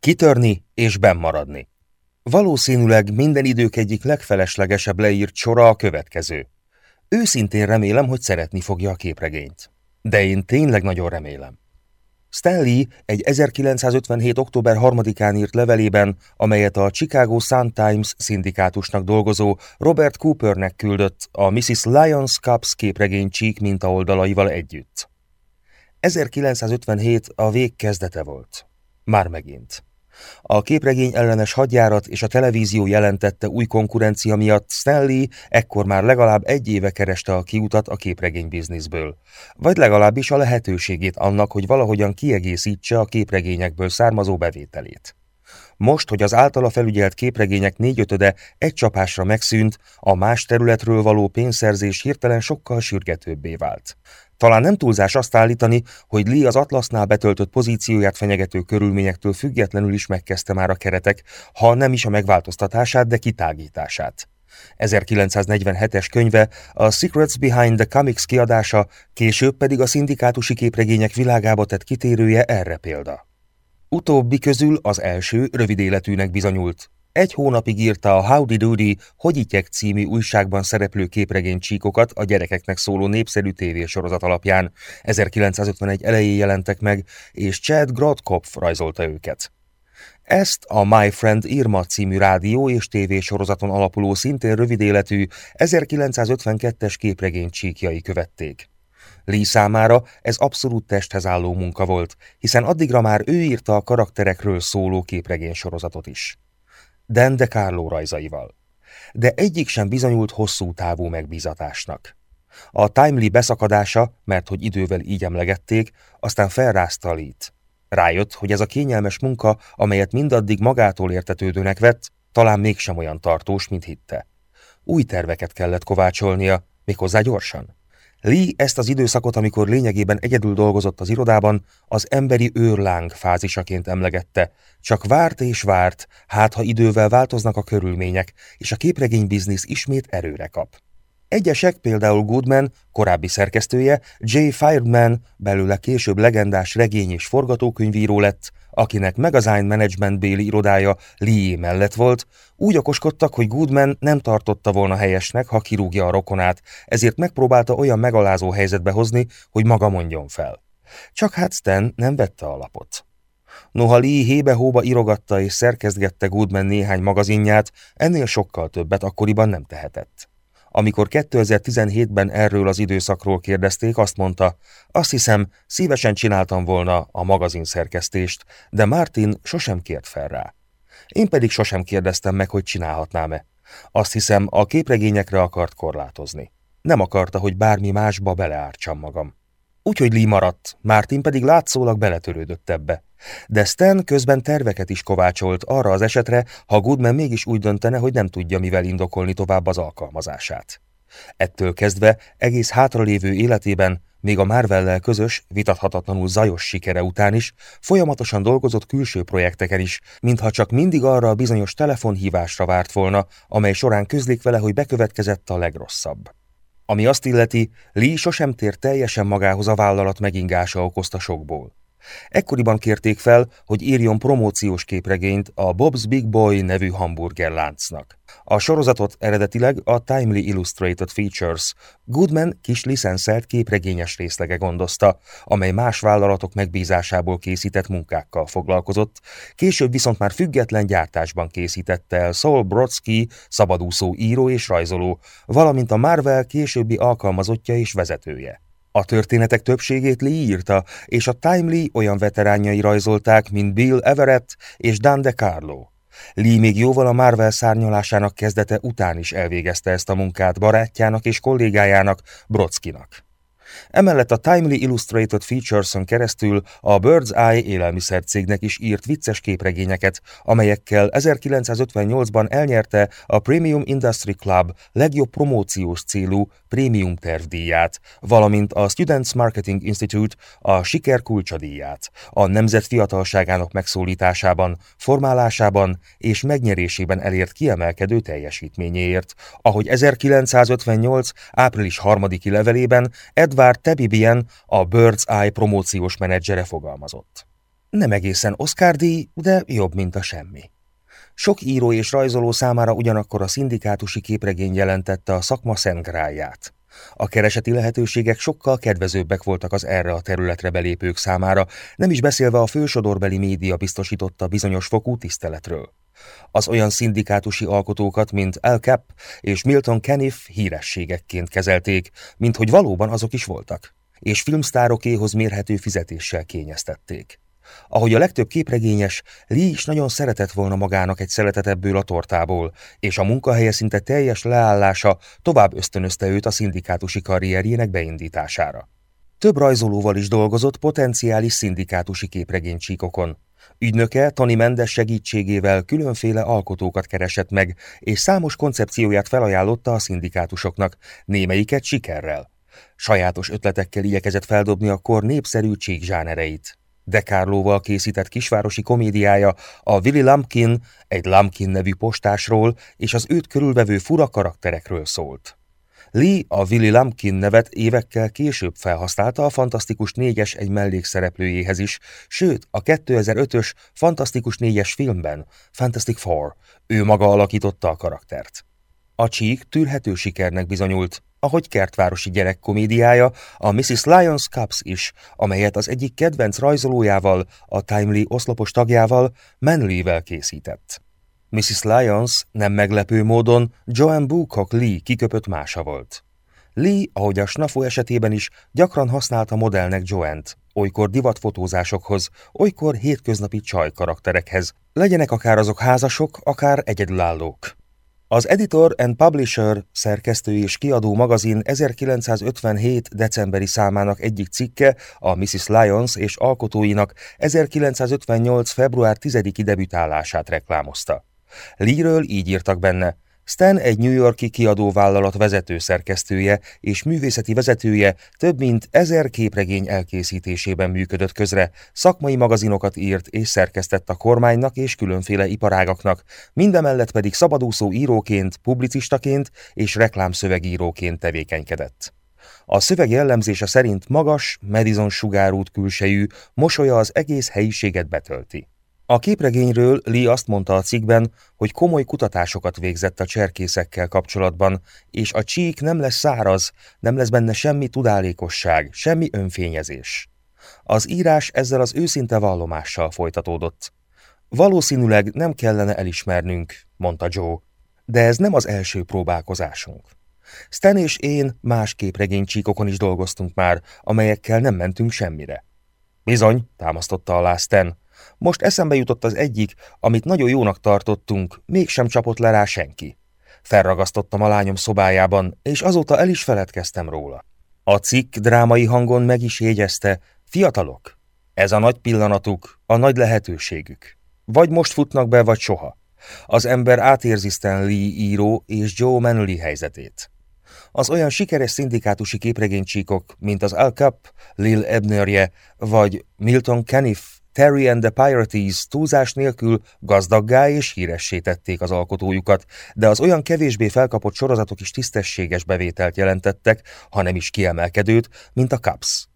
Kitörni és bennmaradni. Valószínűleg minden idők egyik legfeleslegesebb leírt sora a következő. Őszintén remélem, hogy szeretni fogja a képregényt. De én tényleg nagyon remélem. Stanley egy 1957. október 3-án írt levelében, amelyet a Chicago Sun-Times szindikátusnak dolgozó Robert Coopernek küldött a Mrs. Lyons Cups képregény csík mintaoldalaival együtt. 1957 a vég kezdete volt. Már megint. A képregény ellenes hadjárat és a televízió jelentette új konkurencia miatt Stanley ekkor már legalább egy éve kereste a kiutat a képregény bizniszből, vagy legalábbis a lehetőségét annak, hogy valahogyan kiegészítse a képregényekből származó bevételét. Most, hogy az általa felügyelt képregények négyötöde egy csapásra megszűnt, a más területről való pénzszerzés hirtelen sokkal sürgetőbbé vált. Talán nem túlzás azt állítani, hogy Lee az Atlasnál betöltött pozícióját fenyegető körülményektől függetlenül is megkezdte már a keretek, ha nem is a megváltoztatását, de kitágítását. 1947-es könyve, a Secrets Behind the Comics kiadása, később pedig a szindikátusi képregények világába tett kitérője erre példa. Utóbbi közül az első rövid életűnek bizonyult, egy hónapig írta a Howdy Doody Hogyityek című újságban szereplő képregény csíkokat a gyerekeknek szóló népszerű tévésorozat alapján. 1951 elején jelentek meg, és Chad Grodkopf rajzolta őket. Ezt a My Friend Irma című rádió és tévésorozaton alapuló szintén rövid életű 1952-es képregény csíkjai követték. Lee számára ez abszolút testhez álló munka volt, hiszen addigra már ő írta a karakterekről szóló képregény sorozatot is. Dan de Carlo rajzaival. De egyik sem bizonyult hosszú távú megbízatásnak. A Timely beszakadása, mert hogy idővel így emlegették, aztán felrázta Lee-t. Rájött, hogy ez a kényelmes munka, amelyet mindaddig magától értetődőnek vett, talán mégsem olyan tartós, mint hitte. Új terveket kellett kovácsolnia, méghozzá gyorsan. Lee ezt az időszakot, amikor lényegében egyedül dolgozott az irodában, az emberi őrláng fázisaként emlegette. Csak várt és várt, hát ha idővel változnak a körülmények, és a képregény biznisz ismét erőre kap. Egyesek, például Goodman, korábbi szerkesztője, Jay Fireman, belőle később legendás regény és forgatókönyvíró lett, akinek Magazine Management béli irodája Lee mellett volt, úgy okoskodtak, hogy Goodman nem tartotta volna helyesnek, ha kirúgja a rokonát, ezért megpróbálta olyan megalázó helyzetbe hozni, hogy maga mondjon fel. Csak hát Stan nem vette a lapot. Noha Lee hébe-hóba irogatta és szerkezgette Goodman néhány magazinját, ennél sokkal többet akkoriban nem tehetett. Amikor 2017-ben erről az időszakról kérdezték, azt mondta, azt hiszem, szívesen csináltam volna a magazin szerkesztést, de Martin sosem kért fel rá. Én pedig sosem kérdeztem meg, hogy csinálhatnám-e. Azt hiszem, a képregényekre akart korlátozni. Nem akarta, hogy bármi másba beleártsam magam. Úgyhogy Lee maradt, Martin pedig látszólag beletörődött ebbe. De Stan közben terveket is kovácsolt arra az esetre, ha Goodman mégis úgy döntene, hogy nem tudja mivel indokolni tovább az alkalmazását. Ettől kezdve egész hátralévő életében, még a Marvellel közös, vitathatatlanul zajos sikere után is, folyamatosan dolgozott külső projekteken is, mintha csak mindig arra a bizonyos telefonhívásra várt volna, amely során közlik vele, hogy bekövetkezett a legrosszabb. Ami azt illeti, Lee sosem tér teljesen magához a vállalat megingása okozta sokból. Ekkoriban kérték fel, hogy írjon promóciós képregényt a Bob's Big Boy nevű hamburger láncnak. A sorozatot eredetileg a Timely Illustrated Features Goodman kis licenszelt képregényes részlege gondozta, amely más vállalatok megbízásából készített munkákkal foglalkozott, később viszont már független gyártásban készítette el Saul Brodsky, szabadúszó író és rajzoló, valamint a Marvel későbbi alkalmazottja és vezetője. A történetek többségét Lee írta, és a Timely olyan veteránjai rajzolták, mint Bill Everett és Dan DeCarlo. Lee még jóval a Marvel szárnyalásának kezdete után is elvégezte ezt a munkát barátjának és kollégájának, Brodskinak. Emellett a Timely Illustrated Features-on keresztül a Bird's Eye élelmiszercégnek is írt vicces képregényeket, amelyekkel 1958-ban elnyerte a Premium Industry Club legjobb promóciós célú prémium tervdíját, valamint a Students Marketing Institute a siker kulcsadíját, a nemzet fiatalságának megszólításában, formálásában és megnyerésében elért kiemelkedő teljesítményéért, ahogy 1958. április 3. levelében Edward Tebibian, a Bird's Eye promóciós menedzsere fogalmazott. Nem egészen Oscar-díj, de jobb, mint a semmi. Sok író és rajzoló számára ugyanakkor a szindikátusi képregény jelentette a szakma szentgráját. A kereseti lehetőségek sokkal kedvezőbbek voltak az erre a területre belépők számára, nem is beszélve a fősodorbeli média biztosította bizonyos fokú tiszteletről. Az olyan szindikátusi alkotókat, mint Al Cap és Milton Caniff hírességekként kezelték, mint hogy valóban azok is voltak, és filmsztárokéhoz mérhető fizetéssel kényeztették. Ahogy a legtöbb képregényes, Lee is nagyon szeretett volna magának egy szeletet ebből a tortából, és a munkahelye szinte teljes leállása tovább ösztönözte őt a szindikátusi karrierjének beindítására. Több rajzolóval is dolgozott potenciális szindikátusi képregénycsíkokon. Ügynöke Tony Mendes segítségével különféle alkotókat keresett meg, és számos koncepcióját felajánlotta a szindikátusoknak, némelyiket sikerrel. Sajátos ötletekkel igyekezett feldobni a kor népszerű csíkzsánereit. De Carlóval készített kisvárosi komédiája a Willy Lumpkin, egy Lumpkin nevű postásról és az őt körülvevő fura karakterekről szólt. Lee a Willy Lumpkin nevet évekkel később felhasználta a Fantasztikus négyes egy mellékszereplőjéhez is, sőt a 2005-ös Fantasztikus négyes filmben, Fantastic Four, ő maga alakította a karaktert. A csík tűrhető sikernek bizonyult, ahogy kertvárosi gyerekkomédiája, a Mrs. Lyons Cups is, amelyet az egyik kedvenc rajzolójával, a Timely oszlopos tagjával, Manley-vel készített. Mrs. Lyons nem meglepő módon Joan Boocock Lee kiköpött mása volt. Lee, ahogy a Snafu esetében is, gyakran használta modellnek Joant, olykor divatfotózásokhoz, olykor hétköznapi csaj karakterekhez, legyenek akár azok házasok, akár egyedülállók. Az Editor and Publisher szerkesztő és kiadó magazin 1957. decemberi számának egyik cikke a Mrs. Lyons és alkotóinak 1958. február 10-i debütálását reklámozta. Lee-ről így írtak benne, Stan egy New Yorki kiadóvállalat vezető szerkesztője és művészeti vezetője több mint ezer képregény elkészítésében működött közre, szakmai magazinokat írt és szerkesztett a kormánynak és különféle iparágaknak, mindemellett pedig szabadúszó íróként, publicistaként és reklámszövegíróként tevékenykedett. A szöveg jellemzése szerint magas, Madison sugárút külsejű, mosolya az egész helyiséget betölti. A képregényről Lee azt mondta a cikkben, hogy komoly kutatásokat végzett a cserkészekkel kapcsolatban, és a csík nem lesz száraz, nem lesz benne semmi tudálékosság, semmi önfényezés. Az írás ezzel az őszinte vallomással folytatódott. Valószínűleg nem kellene elismernünk, mondta Joe, de ez nem az első próbálkozásunk. Stan és én más képregénycsíkokon is dolgoztunk már, amelyekkel nem mentünk semmire. Bizony, támasztotta alá Stan, most eszembe jutott az egyik, amit nagyon jónak tartottunk, mégsem csapott le rá senki. Felragasztottam a lányom szobájában, és azóta el is feledkeztem róla. A cikk drámai hangon meg is jegyezte, fiatalok, ez a nagy pillanatuk, a nagy lehetőségük. Vagy most futnak be, vagy soha. Az ember átérzi Stan író és Joe Manley helyzetét. Az olyan sikeres szindikátusi képregénycsíkok, mint az Al Cap, Lil Ebnerje vagy Milton Caniff Terry and the Pirates túlzás nélkül gazdaggá és híressé tették az alkotójukat, de az olyan kevésbé felkapott sorozatok is tisztességes bevételt jelentettek, ha nem is kiemelkedőt, mint a Cups.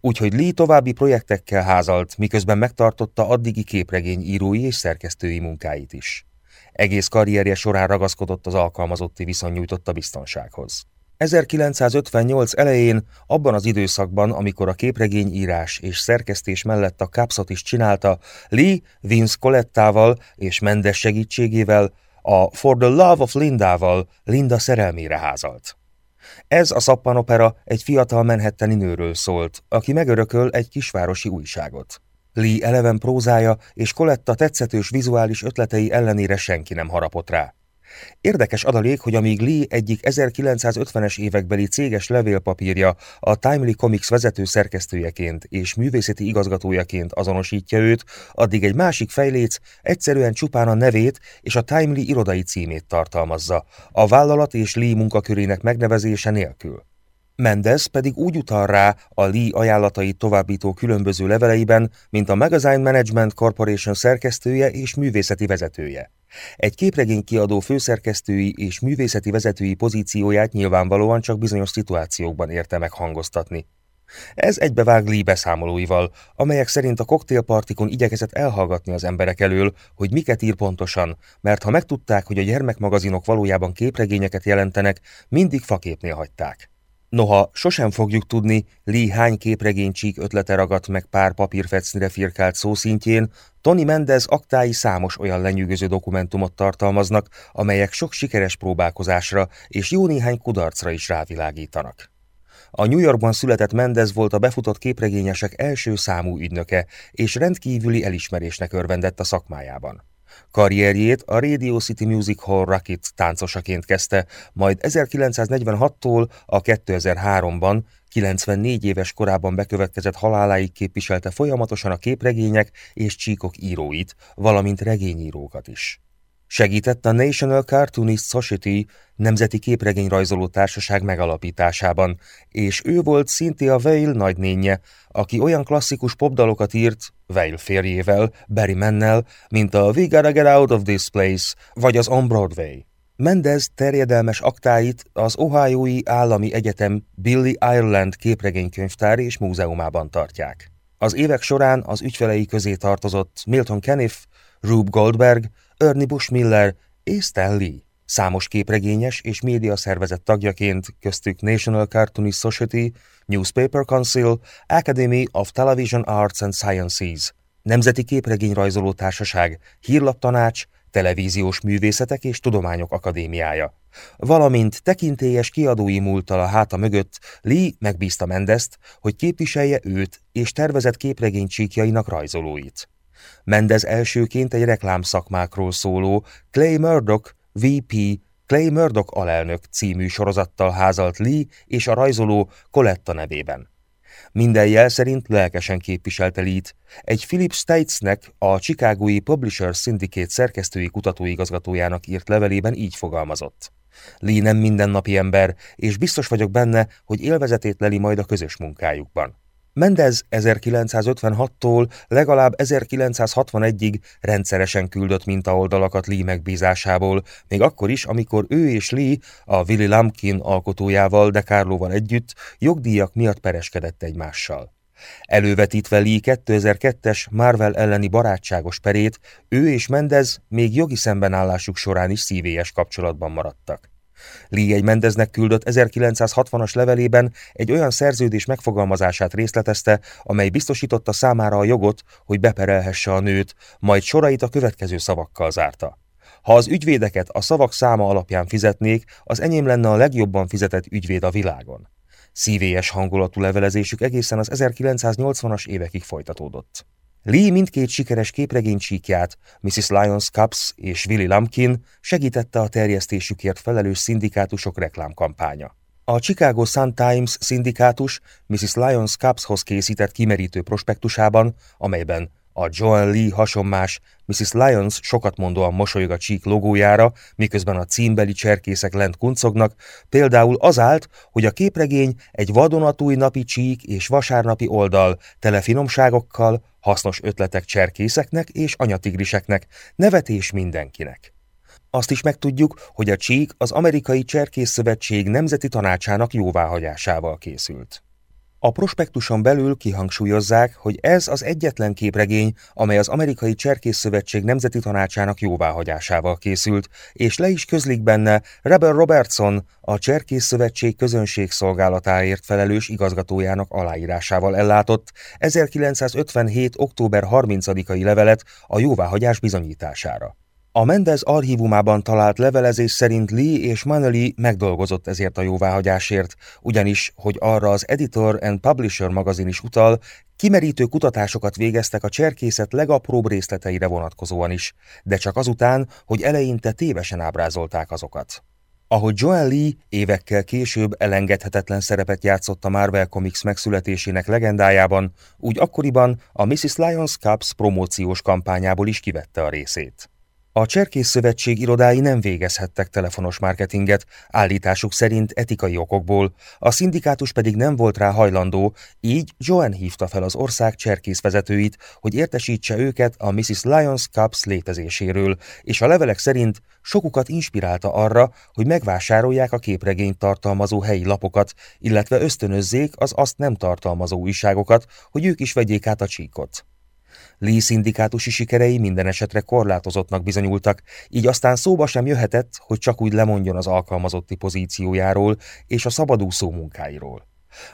Úgyhogy Lee további projektekkel házalt, miközben megtartotta addigi képregény írói és szerkesztői munkáit is. Egész karrierje során ragaszkodott az alkalmazotti viszony nyújtotta biztonsághoz. 1958 elején, abban az időszakban, amikor a képregényírás és szerkesztés mellett a Capsot is csinálta, Lee Vince Colettával és Mendes segítségével a For the Love of Lindával Linda szerelmére házalt. Ez a szappanopera egy fiatal menhetteni nőről szólt, aki megörököl egy kisvárosi újságot. Lee eleven prózája és Coletta tetszetős vizuális ötletei ellenére senki nem harapott rá. Érdekes adalék, hogy amíg Lee egyik 1950-es évekbeli céges levélpapírja a Timely Comics vezető szerkesztőjeként és művészeti igazgatójaként azonosítja őt, addig egy másik fejléc egyszerűen csupán a nevét és a Timely irodai címét tartalmazza, a vállalat és Lee munkakörének megnevezése nélkül. Mendez pedig úgy utal rá a Lee ajánlatait továbbító különböző leveleiben, mint a Magazine Management Corporation szerkesztője és művészeti vezetője. Egy képregény kiadó főszerkesztői és művészeti vezetői pozícióját nyilvánvalóan csak bizonyos szituációkban érte meg hangoztatni. Ez egybevág Lee beszámolóival, amelyek szerint a koktélpartikon igyekezett elhallgatni az emberek elől, hogy miket ír pontosan, mert ha megtudták, hogy a gyermekmagazinok valójában képregényeket jelentenek, mindig faképnél hagyták. Noha sosem fogjuk tudni, Lee hány képregénycsík ötlete ragadt meg pár papírfecnire firkált szószintjén, Tony Mendez aktái számos olyan lenyűgöző dokumentumot tartalmaznak, amelyek sok sikeres próbálkozásra és jó néhány kudarcra is rávilágítanak. A New Yorkban született Mendez volt a befutott képregényesek első számú ügynöke, és rendkívüli elismerésnek örvendett a szakmájában. Karrierjét a Radio City Music Hall Rocket táncosaként kezdte, majd 1946-tól a 2003-ban, 94 éves korában bekövetkezett haláláig képviselte folyamatosan a képregények és csíkok íróit, valamint regényírókat is. Segített a National Cartoonist Society nemzeti képregényrajzoló társaság megalapításában, és ő volt Cynthia Weil nagynénye, aki olyan klasszikus popdalokat írt, Weil férjével, Barry Mennel, mint a We Gotta Get Out of This Place, vagy az On Broadway. Mendez terjedelmes aktáit az Ohioi Állami Egyetem Billy Ireland képregénykönyvtár és múzeumában tartják. Az évek során az ügyfelei közé tartozott Milton Caniff, Rube Goldberg, Ernie Bush Miller és Stan Lee. Számos képregényes és média szervezet tagjaként, köztük National Cartoonist Society, Newspaper Council, Academy of Television Arts and Sciences, Nemzeti Képregényrajzoló Társaság, Hírlaptanács, Televíziós Művészetek és Tudományok Akadémiája. Valamint tekintélyes kiadói múltal a háta mögött Lee megbízta Mendezt, hogy képviselje őt és tervezett képregény csíkjainak rajzolóit. Mendez elsőként egy reklámszakmákról szóló Clay Murdoch VP Clay Murdoch alelnök című sorozattal házalt Lee és a rajzoló Coletta nevében. Minden jel szerint lelkesen képviselte Lee-t. Egy Philip Steitznek, a Chicagói Publishers Syndicate szerkesztői kutatóigazgatójának írt levelében így fogalmazott. Lee nem mindennapi ember, és biztos vagyok benne, hogy élvezetét leli majd a közös munkájukban. Mendez 1956-tól legalább 1961-ig rendszeresen küldött mintaoldalakat Lee megbízásából, még akkor is, amikor ő és Lee a Willy Lumpkin alkotójával, de Carlóval együtt jogdíjak miatt pereskedett egymással. Elővetítve Lee 2002-es Marvel elleni barátságos perét, ő és Mendez még jogi szembenállásuk során is szívélyes kapcsolatban maradtak. Lee egy Mendeznek küldött 1960-as levelében egy olyan szerződés megfogalmazását részletezte, amely biztosította számára a jogot, hogy beperelhesse a nőt, majd sorait a következő szavakkal zárta. Ha az ügyvédeket a szavak száma alapján fizetnék, az enyém lenne a legjobban fizetett ügyvéd a világon. Szívélyes hangulatú levelezésük egészen az 1980-as évekig folytatódott. Lee mindkét sikeres képregénycsíkját, Mrs. Lyons Cups és Willy Lumpkin segítette a terjesztésükért felelős szindikátusok reklámkampánya. A Chicago Sun-Times szindikátus Mrs. Lyons Cupshoz készített kimerítő prospektusában, amelyben a Joan Lee hasonmás Mrs. Lyons sokat mondóan mosolyog a csík logójára, miközben a címbeli cserkészek lent kuncognak, például az állt, hogy a képregény egy vadonatúj napi csík és vasárnapi oldal, tele finomságokkal, hasznos ötletek cserkészeknek és anyatigriseknek, nevetés mindenkinek. Azt is megtudjuk, hogy a csík az Amerikai Cserkész Szövetség Nemzeti Tanácsának jóváhagyásával készült. A prospektuson belül kihangsúlyozzák, hogy ez az egyetlen képregény, amely az Amerikai Cserkész Szövetség Nemzeti Tanácsának jóváhagyásával készült, és le is közlik benne Rebel Robertson, a Cserkész Szövetség közönségszolgálatáért felelős igazgatójának aláírásával ellátott 1957. október 30-ai levelet a jóváhagyás bizonyítására. A Mendez archívumában talált levelezés szerint Lee és Manley megdolgozott ezért a jóváhagyásért, ugyanis, hogy arra az Editor and Publisher magazin is utal, kimerítő kutatásokat végeztek a cserkészet legapróbb részleteire vonatkozóan is, de csak azután, hogy eleinte tévesen ábrázolták azokat. Ahogy Joel Lee évekkel később elengedhetetlen szerepet játszott a Marvel Comics megszületésének legendájában, úgy akkoriban a Mrs. Lyons Cups promóciós kampányából is kivette a részét. A Cserkész Szövetség irodái nem végezhettek telefonos marketinget, állításuk szerint etikai okokból, a szindikátus pedig nem volt rá hajlandó, így Joan hívta fel az ország cserkész vezetőit, hogy értesítse őket a Mrs. Lyons Cups létezéséről, és a levelek szerint sokukat inspirálta arra, hogy megvásárolják a képregényt tartalmazó helyi lapokat, illetve ösztönözzék az azt nem tartalmazó újságokat, hogy ők is vegyék át a csíkot. Lee szindikátusi sikerei minden esetre korlátozottnak bizonyultak, így aztán szóba sem jöhetett, hogy csak úgy lemondjon az alkalmazotti pozíciójáról és a szabadúszó munkáiról.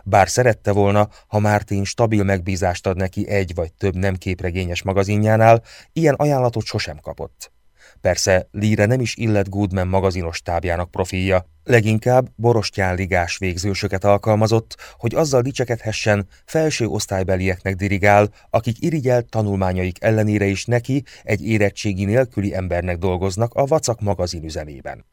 Bár szerette volna, ha Martin stabil megbízást ad neki egy vagy több nem képregényes magazinjánál, ilyen ajánlatot sosem kapott. Persze Lee-re nem is illet Goodman magazinos tábjának profilja, leginkább borostyánligás végzősöket alkalmazott, hogy azzal dicsekedhessen, felső osztálybelieknek dirigál, akik irigyelt tanulmányaik ellenére is neki egy érettségi nélküli embernek dolgoznak a Vacak magazin üzemében.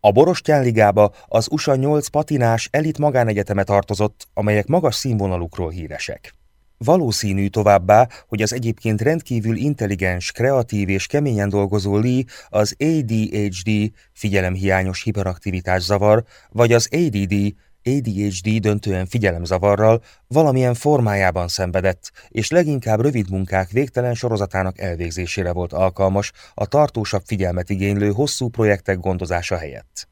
A Borostyánligába az USA 8 patinás elit magánegyeteme tartozott, amelyek magas színvonalukról híresek. Valószínű továbbá, hogy az egyébként rendkívül intelligens, kreatív és keményen dolgozó Lee az ADHD figyelemhiányos hiperaktivitás zavar, vagy az ADD ADHD döntően figyelemzavarral valamilyen formájában szenvedett, és leginkább rövid munkák végtelen sorozatának elvégzésére volt alkalmas a tartósabb figyelmet igénylő hosszú projektek gondozása helyett.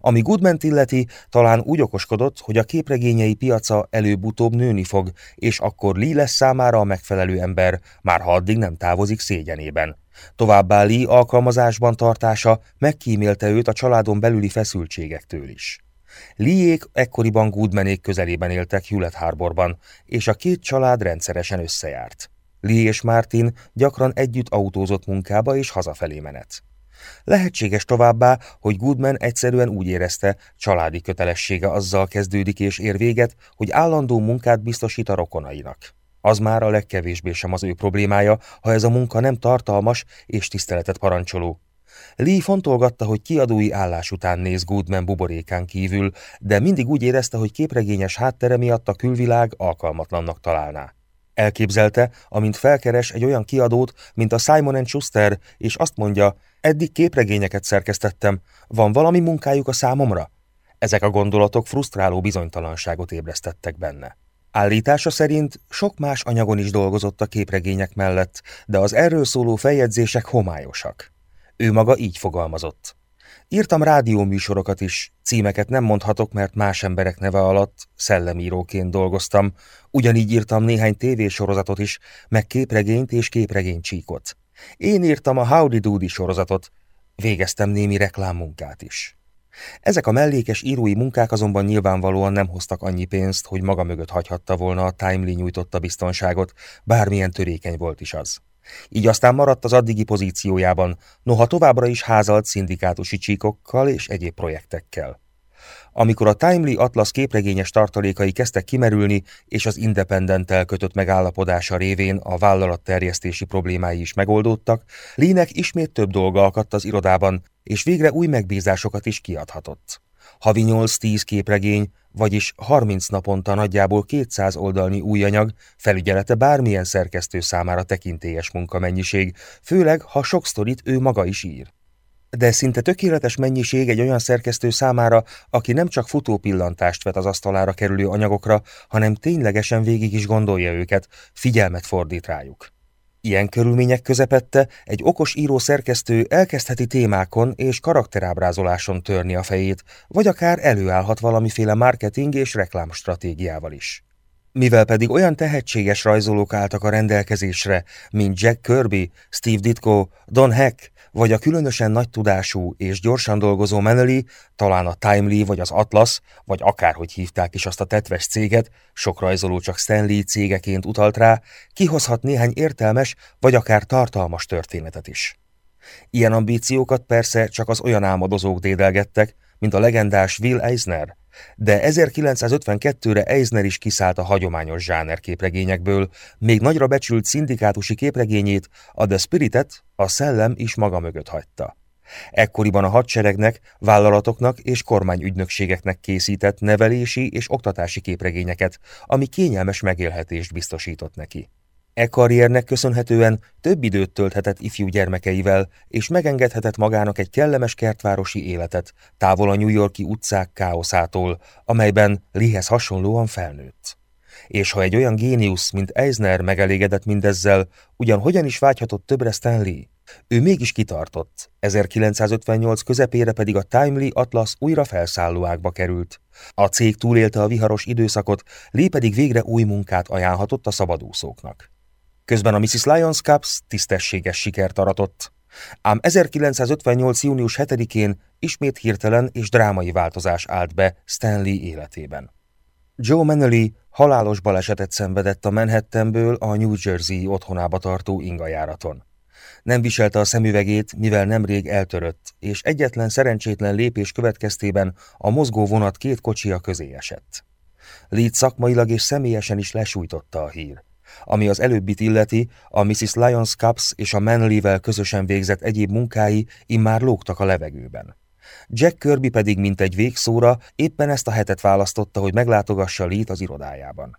Ami goodman illeti, talán úgy okoskodott, hogy a képregényei piaca előbb-utóbb nőni fog, és akkor Lee lesz számára a megfelelő ember, már ha addig nem távozik szégyenében. Továbbá Lee alkalmazásban tartása megkímélte őt a családon belüli feszültségektől is. Liék ekkoriban Goodmanék közelében éltek Hewlett Harborban, és a két család rendszeresen összejárt. Lee és Martin gyakran együtt autózott munkába és hazafelé menet. Lehetséges továbbá, hogy Goodman egyszerűen úgy érezte, családi kötelessége azzal kezdődik és ér véget, hogy állandó munkát biztosít a rokonainak. Az már a legkevésbé sem az ő problémája, ha ez a munka nem tartalmas és tiszteletet parancsoló. Lee fontolgatta, hogy kiadói állás után néz Goodman buborékán kívül, de mindig úgy érezte, hogy képregényes háttere miatt a külvilág alkalmatlannak találná. Elképzelte, amint felkeres egy olyan kiadót, mint a Simon Schuster, és azt mondja, eddig képregényeket szerkesztettem, van valami munkájuk a számomra? Ezek a gondolatok frusztráló bizonytalanságot ébresztettek benne. Állítása szerint sok más anyagon is dolgozott a képregények mellett, de az erről szóló feljegyzések homályosak. Ő maga így fogalmazott. Írtam rádióműsorokat is, címeket nem mondhatok, mert más emberek neve alatt szellemíróként dolgoztam, ugyanígy írtam néhány tévésorozatot is, meg képregényt és képregénycsíkot. Én írtam a Howdy Doody sorozatot, végeztem némi reklámmunkát is. Ezek a mellékes írói munkák azonban nyilvánvalóan nem hoztak annyi pénzt, hogy maga mögött hagyhatta volna a Timely nyújtotta biztonságot, bármilyen törékeny volt is az. Így aztán maradt az addigi pozíciójában, noha továbbra is házalt szindikátusi csíkokkal és egyéb projektekkel. Amikor a Timely Atlas képregényes tartalékai kezdtek kimerülni, és az Independent-tel kötött megállapodása révén a vállalat terjesztési problémái is megoldódtak, Lének ismét több dolga akadt az irodában, és végre új megbízásokat is kiadhatott. Havi 8-10 képregény, vagyis 30 naponta nagyjából 200 oldalnyi új anyag, felügyelete bármilyen szerkesztő számára tekintélyes munkamennyiség, főleg, ha sok sztorit ő maga is ír. De szinte tökéletes mennyiség egy olyan szerkesztő számára, aki nem csak futó pillantást vet az asztalára kerülő anyagokra, hanem ténylegesen végig is gondolja őket, figyelmet fordít rájuk. Ilyen körülmények közepette egy okos író-szerkesztő elkezdheti témákon és karakterábrázoláson törni a fejét, vagy akár előállhat valamiféle marketing és reklámstratégiával is. Mivel pedig olyan tehetséges rajzolók álltak a rendelkezésre, mint Jack Kirby, Steve Ditko, Don Heck, vagy a különösen nagy tudású és gyorsan dolgozó Meneli, talán a Timely vagy az Atlas, vagy akárhogy hívták is azt a tetves céget, sok rajzoló csak Stanley cégeként utalt rá, kihozhat néhány értelmes vagy akár tartalmas történetet is. Ilyen ambíciókat persze csak az olyan álmodozók dédelgettek, mint a legendás Will Eisner, de 1952-re Eisner is kiszállt a hagyományos zsánerképregényekből, még nagyra becsült szindikátusi képregényét, a The Spiritet, a szellem is maga mögött hagyta. Ekkoriban a hadseregnek, vállalatoknak és kormányügynökségeknek készített nevelési és oktatási képregényeket, ami kényelmes megélhetést biztosított neki. E karriernek köszönhetően több időt tölthetett ifjú gyermekeivel, és megengedhetett magának egy kellemes kertvárosi életet, távol a New Yorki utcák káoszától, amelyben Lihez hasonlóan felnőtt. És ha egy olyan géniusz, mint Eisner megelégedett mindezzel, ugyan hogyan is vágyhatott többre Stanley? Ő mégis kitartott, 1958 közepére pedig a Timely Atlas újra felszállóákba került. A cég túlélte a viharos időszakot, Lee pedig végre új munkát ajánlhatott a szabadúszóknak. Közben a Mrs. Lyons Cups tisztességes sikert aratott. Ám 1958. június 7-én ismét hirtelen és drámai változás állt be Stanley életében. Joe Manley halálos balesetet szenvedett a Manhattanből a New Jersey otthonába tartó ingajáraton. Nem viselte a szemüvegét, mivel nemrég eltörött, és egyetlen szerencsétlen lépés következtében a mozgó vonat két kocsia közé esett. Leeds szakmailag és személyesen is lesújtotta a hír. Ami az előbbit illeti, a Mrs. Lyons Cups és a Manley-vel közösen végzett egyéb munkái immár lógtak a levegőben. Jack Kirby pedig mint egy végszóra éppen ezt a hetet választotta, hogy meglátogassa Lee-t az irodájában.